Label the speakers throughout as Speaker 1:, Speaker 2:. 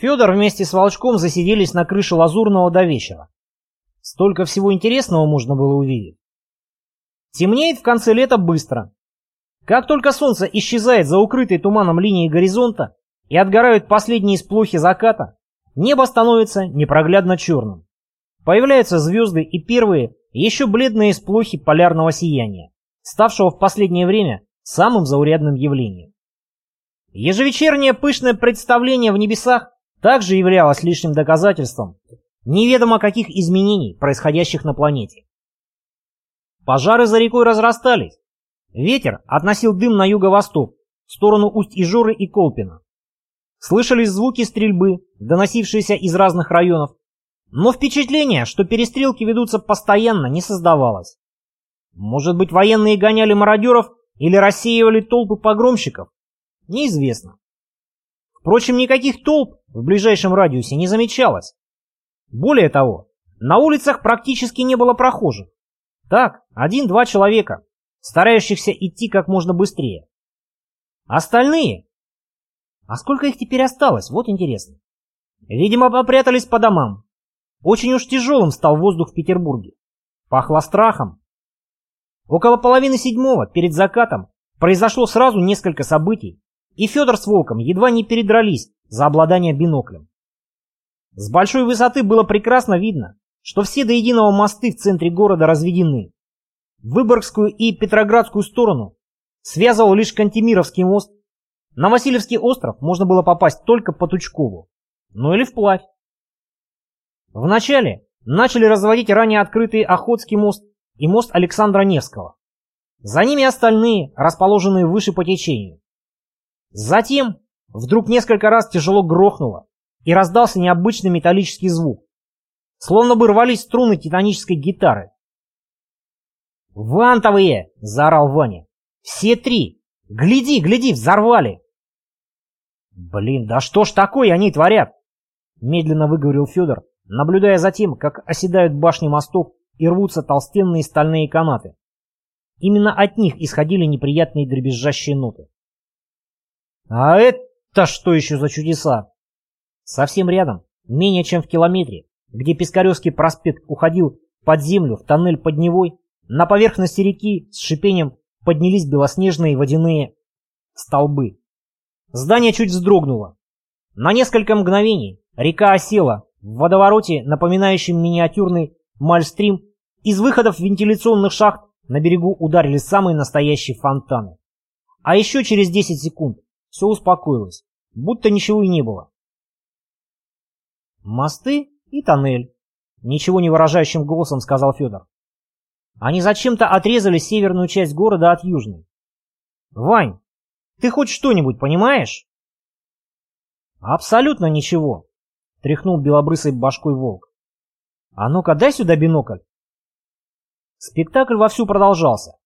Speaker 1: Федор вместе с Волчком засиделись на крыше Лазурного до вечера. Столько всего интересного можно было увидеть. Темнеет в конце лета быстро. Как только солнце исчезает за укрытой туманом линией горизонта и отгорают последние сплохи заката, небо становится непроглядно черным. Появляются звезды и первые, еще бледные сплохи полярного сияния, ставшего в последнее время самым заурядным явлением. Ежевечернее пышное представление в небесах также являлось лишним доказательством неведомо каких изменений, происходящих на планете. Пожары за рекой разрастались. Ветер относил дым на юго-восток, в сторону Усть-Ижоры и Колпина. Слышались звуки стрельбы, доносившиеся из разных районов, но впечатление, что перестрелки ведутся постоянно, не создавалось. Может быть, военные гоняли мародеров или рассеивали толпы погромщиков? Неизвестно. Впрочем, никаких толп в ближайшем радиусе не замечалось. Более того, на улицах практически не было прохожих. Так, один-два человека, старающихся идти как можно быстрее. Остальные? А сколько их теперь осталось, вот интересно. Видимо, попрятались по домам. Очень уж тяжелым стал воздух в Петербурге. Пахло страхом. Около половины седьмого, перед закатом, произошло сразу несколько событий, и Федор с Волком едва не передрались за обладание биноклем. С большой высоты было прекрасно видно, что все до единого мосты в центре города разведены. Выборгскую и Петроградскую сторону связывал лишь Кантемировский мост. На Васильевский остров можно было попасть только по Тучкову, ну или вплавь. Вначале начали разводить ранее открытый Охотский мост и мост Александра Невского. За ними остальные, расположенные выше по течению. Затем вдруг несколько раз тяжело грохнуло, и раздался необычный металлический звук, Словно бы рвались струны титанической гитары. «Вантовые!» — заорал Ваня. «Все три! Гляди, гляди, взорвали!» «Блин, да что ж такое они творят?» — медленно выговорил Федор, наблюдая за тем, как оседают башни мостов и рвутся толстенные стальные канаты. Именно от них исходили неприятные дребезжащие ноты. «А это что еще за чудеса?» Совсем рядом, менее чем в километре, где Пискаревский проспект уходил под землю в тоннель под Невой, на поверхности реки с шипением поднялись белоснежные водяные столбы. Здание чуть вздрогнуло. На несколько мгновений река осела в водовороте, напоминающем миниатюрный мальстрим, из выходов вентиляционных шахт на берегу ударили самые настоящие фонтаны. А еще через 10 секунд все успокоилось, будто ничего и не было. Мосты и тоннель. Ничего не выражающим голосом сказал Федор. Они зачем-то отрезали северную часть города от южной. Вань, ты хоть что-нибудь понимаешь? Абсолютно ничего, тряхнул белобрысой башкой волк. А ну-ка дай сюда бинокль. Спектакль вовсю продолжался.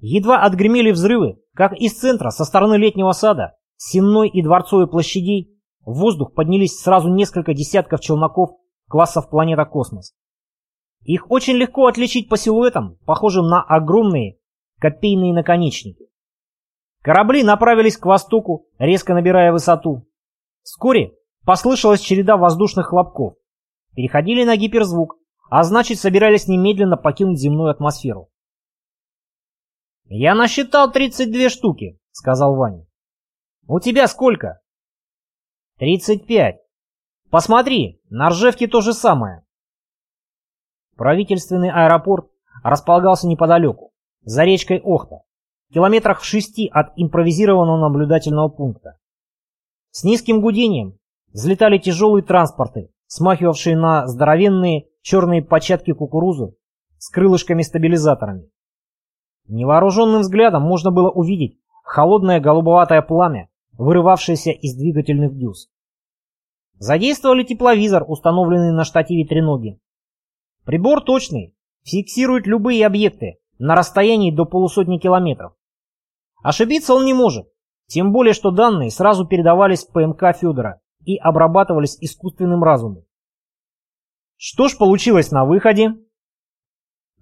Speaker 1: Едва отгремели взрывы, как из центра, со стороны летнего сада, Сенной и Дворцовой площадей, в воздух поднялись сразу несколько десятков челноков классов планета Космос. Их очень легко отличить по силуэтам, похожим на огромные копейные наконечники. Корабли направились к востоку, резко набирая высоту. Вскоре послышалась череда воздушных хлопков. Переходили на гиперзвук, а значит собирались немедленно покинуть земную атмосферу. «Я насчитал 32 штуки», — сказал Ваня. «У тебя сколько?» «35. Посмотри, на Ржевке то же самое. Правительственный аэропорт располагался неподалеку, за речкой Охта, километрах в шести от импровизированного наблюдательного пункта. С низким гудением взлетали тяжелые транспорты, смахивавшие на здоровенные черные початки кукурузы с крылышками-стабилизаторами. Невооруженным взглядом можно было увидеть холодное голубоватое пламя, вырывавшееся из двигательных дюз. Задействовали тепловизор, установленный на штативе треноги. Прибор точный, фиксирует любые объекты на расстоянии до полусотни километров. Ошибиться он не может, тем более что данные сразу передавались в ПМК Федора и обрабатывались искусственным разумом. Что ж получилось на выходе?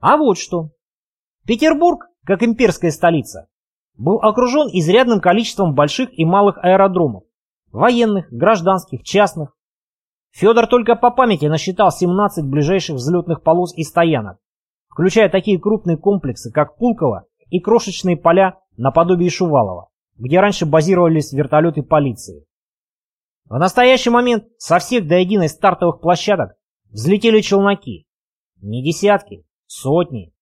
Speaker 1: А вот что. Петербург, как имперская столица, был окружен изрядным количеством больших и малых аэродромов, военных, гражданских, частных, Федор только по памяти насчитал 17 ближайших взлетных полос и стоянок, включая такие крупные комплексы, как Пулково и крошечные поля наподобие Шувалова, где раньше базировались вертолеты полиции. В настоящий момент со всех до единой стартовых площадок взлетели челноки. Не десятки, сотни.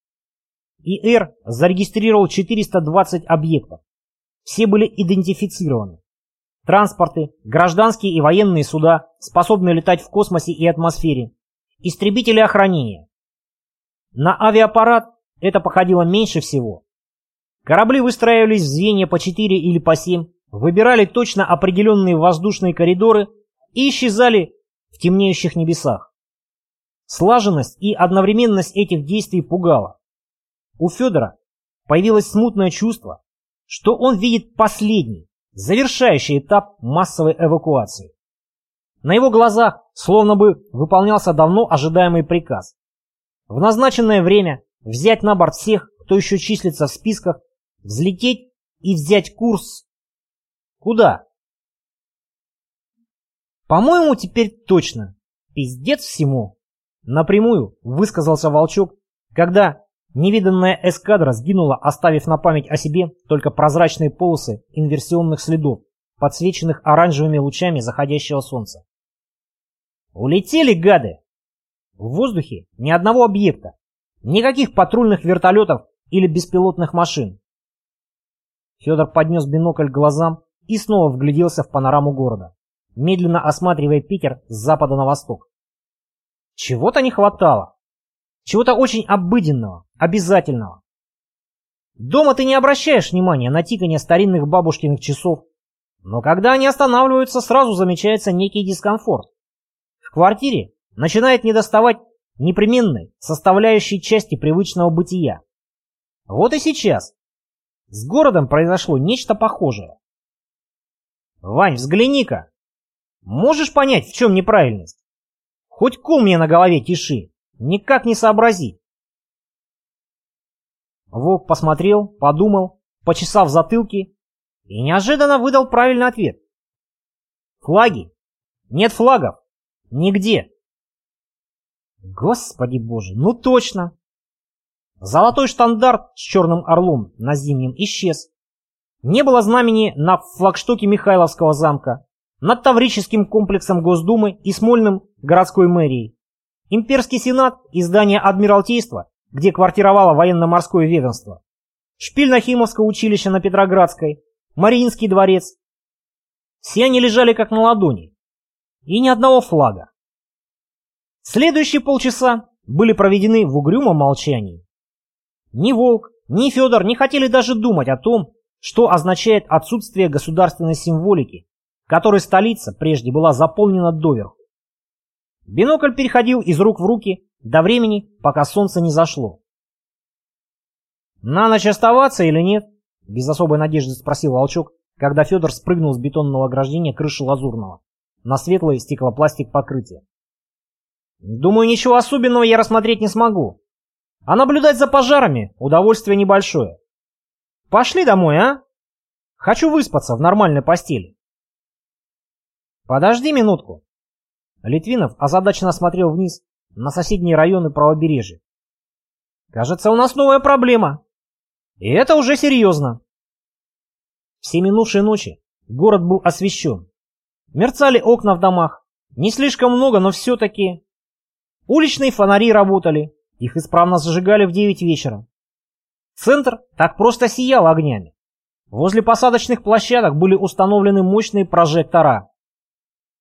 Speaker 1: ИР зарегистрировал 420 объектов. Все были идентифицированы. Транспорты, гражданские и военные суда, способные летать в космосе и атмосфере. Истребители охранения. На авиапарат это походило меньше всего. Корабли выстраивались в звенья по 4 или по 7, выбирали точно определенные воздушные коридоры и исчезали в темнеющих небесах. Слаженность и одновременность этих действий пугала. У Федора появилось смутное чувство, что он видит последний, завершающий этап массовой эвакуации. На его глазах словно бы выполнялся давно ожидаемый приказ. В назначенное время взять на борт всех, кто еще числится в списках, взлететь и взять курс. Куда? По-моему, теперь точно. Пиздец всему. Напрямую высказался Волчок, когда Невиданная эскадра сгинула, оставив на память о себе только прозрачные полосы инверсионных следов, подсвеченных оранжевыми лучами заходящего солнца. Улетели гады! В воздухе ни одного объекта, никаких патрульных вертолетов или беспилотных машин. Федор поднес бинокль к глазам и снова вгляделся в панораму города, медленно осматривая Питер с запада на восток. Чего-то не хватало. Чего-то очень обыденного, обязательного. Дома ты не обращаешь внимания на тикание старинных бабушкиных часов, но когда они останавливаются, сразу замечается некий дискомфорт. В квартире начинает недоставать непременной составляющей части привычного бытия. Вот и сейчас. С городом произошло нечто похожее. Вань, взгляни-ка. Можешь понять, в чем неправильность? Хоть кул мне на голове тиши. Никак не сообразить. Волк посмотрел, подумал, почесав затылки и неожиданно выдал правильный ответ. Флаги? Нет флагов. Нигде. Господи боже, ну точно. Золотой штандарт с черным орлом на зимнем исчез. Не было знамени на флагштоке Михайловского замка, над Таврическим комплексом Госдумы и Смольным городской мэрией. Имперский сенат и здание Адмиралтейства, где квартировало военно-морское ведомство, Шпиль-Нахимовское училище на Петроградской, Мариинский дворец. Все они лежали как на ладони. И ни одного флага. Следующие полчаса были проведены в угрюмом молчании. Ни Волк, ни Федор не хотели даже думать о том, что означает отсутствие государственной символики, которой столица прежде была заполнена доверху. Бинокль переходил из рук в руки до времени, пока солнце не зашло. «На ночь оставаться или нет?» — без особой надежды спросил Волчок, когда Федор спрыгнул с бетонного ограждения крыши Лазурного на светлое стеклопластик покрытие. «Думаю, ничего особенного я рассмотреть не смогу. А наблюдать за пожарами — удовольствие небольшое. Пошли домой, а? Хочу выспаться в нормальной постели». «Подожди минутку», Литвинов озадаченно смотрел вниз на соседние районы правобережья. «Кажется, у нас новая проблема. И это уже серьезно». Все минувшие ночи город был освещен. Мерцали окна в домах. Не слишком много, но все-таки. Уличные фонари работали. Их исправно зажигали в 9 вечера. Центр так просто сиял огнями. Возле посадочных площадок были установлены мощные прожектора.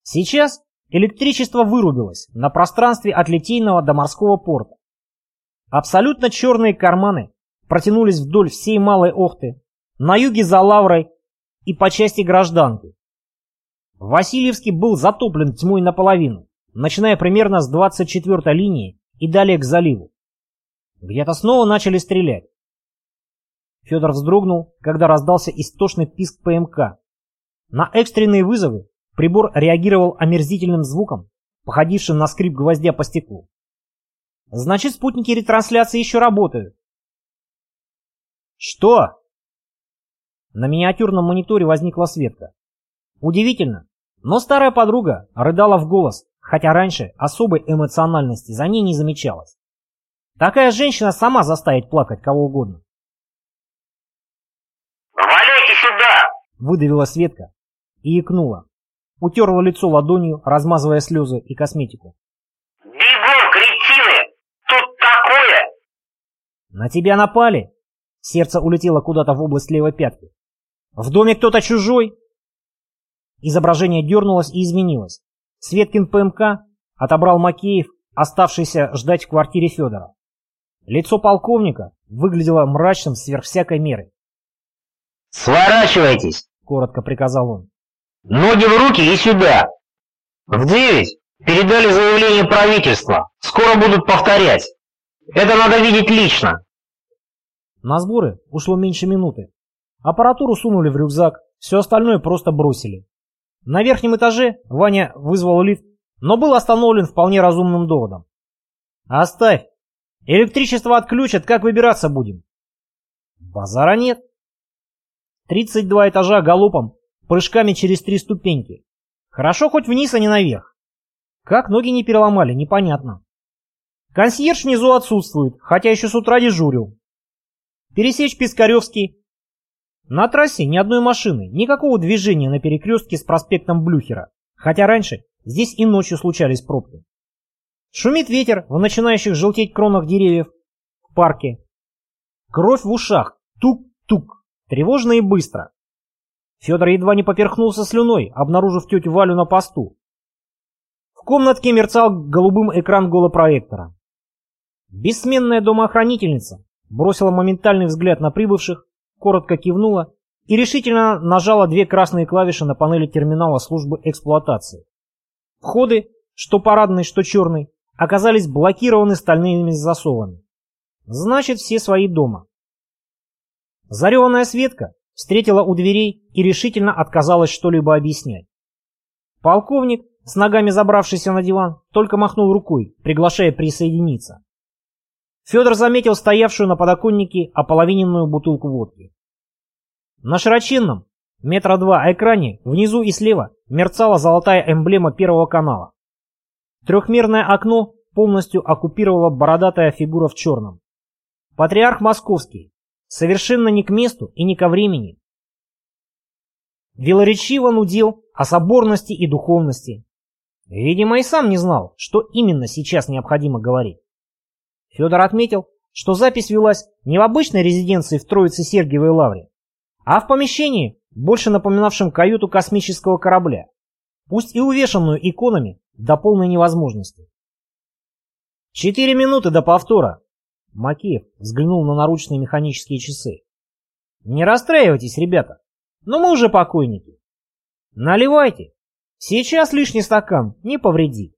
Speaker 1: Сейчас Электричество вырубилось на пространстве от Литейного до морского порта. Абсолютно черные карманы протянулись вдоль всей Малой Охты, на юге за Лаврой и по части гражданки. Васильевский был затоплен тьмой наполовину, начиная примерно с 24-й линии и далее к заливу. Где-то снова начали стрелять. Федор вздрогнул, когда раздался истошный писк ПМК. На экстренные вызовы Прибор реагировал омерзительным звуком, походившим на скрип гвоздя по стеклу. Значит, спутники ретрансляции еще работают. Что? На миниатюрном мониторе возникла Светка. Удивительно, но старая подруга рыдала в голос, хотя раньше особой эмоциональности за ней не замечалось. Такая женщина сама заставит плакать кого угодно.
Speaker 2: «Валяйте сюда!»
Speaker 1: — выдавила Светка и икнула. Утерла лицо ладонью, размазывая слезы и косметику.
Speaker 2: «Бегом, кретины! Тут такое!»
Speaker 1: «На тебя напали?» Сердце улетело куда-то в область левой пятки. «В доме кто-то чужой?» Изображение дернулось и изменилось. Светкин ПМК отобрал Макеев, оставшийся ждать в квартире Федора. Лицо полковника выглядело мрачным сверх всякой меры.
Speaker 2: «Сворачивайтесь!»
Speaker 1: — коротко приказал он.
Speaker 2: «Ноги в руки и сюда! В девять передали заявление правительства. Скоро будут повторять. Это надо видеть лично!»
Speaker 1: На сборы ушло меньше минуты. Аппаратуру сунули в рюкзак, все остальное просто бросили. На верхнем этаже Ваня вызвал лифт, но был остановлен вполне разумным доводом. «Оставь! Электричество отключат, как выбираться будем?» «Базара нет!» 32 этажа галопом, прыжками через три ступеньки. Хорошо хоть вниз, а не наверх. Как ноги не переломали, непонятно. Консьерж внизу отсутствует, хотя еще с утра дежурил. Пересечь Пискаревский. На трассе ни одной машины, никакого движения на перекрестке с проспектом Блюхера, хотя раньше здесь и ночью случались пробки. Шумит ветер в начинающих желтеть кронах деревьев в парке. Кровь в ушах, тук-тук. Тревожно и быстро. Федор едва не поперхнулся слюной, обнаружив тетю Валю на посту. В комнатке мерцал голубым экран голопроектора. Бессменная домоохранительница бросила моментальный взгляд на прибывших, коротко кивнула и решительно нажала две красные клавиши на панели терминала службы эксплуатации. Входы, что парадный, что черный, оказались блокированы стальными засовами. Значит, все свои дома. Зареванная Светка встретила у дверей и решительно отказалась что-либо объяснять. Полковник, с ногами забравшийся на диван, только махнул рукой, приглашая присоединиться. Федор заметил стоявшую на подоконнике ополовиненную бутылку водки. На широченном, метра два экране, внизу и слева, мерцала золотая эмблема Первого канала. Трехмерное окно полностью оккупировала бородатая фигура в черном. Патриарх Московский, Совершенно не к месту и не ко времени. Велоречиво нудил о соборности и духовности. Видимо, и сам не знал, что именно сейчас необходимо говорить. Федор отметил, что запись велась не в обычной резиденции в Троице-Сергиевой лавре, а в помещении, больше напоминавшем каюту космического корабля, пусть и увешанную иконами до полной невозможности. Четыре минуты до повтора, Макеев взглянул на наручные механические часы. «Не расстраивайтесь, ребята, но мы уже покойники. Наливайте. Сейчас лишний стакан не повредит».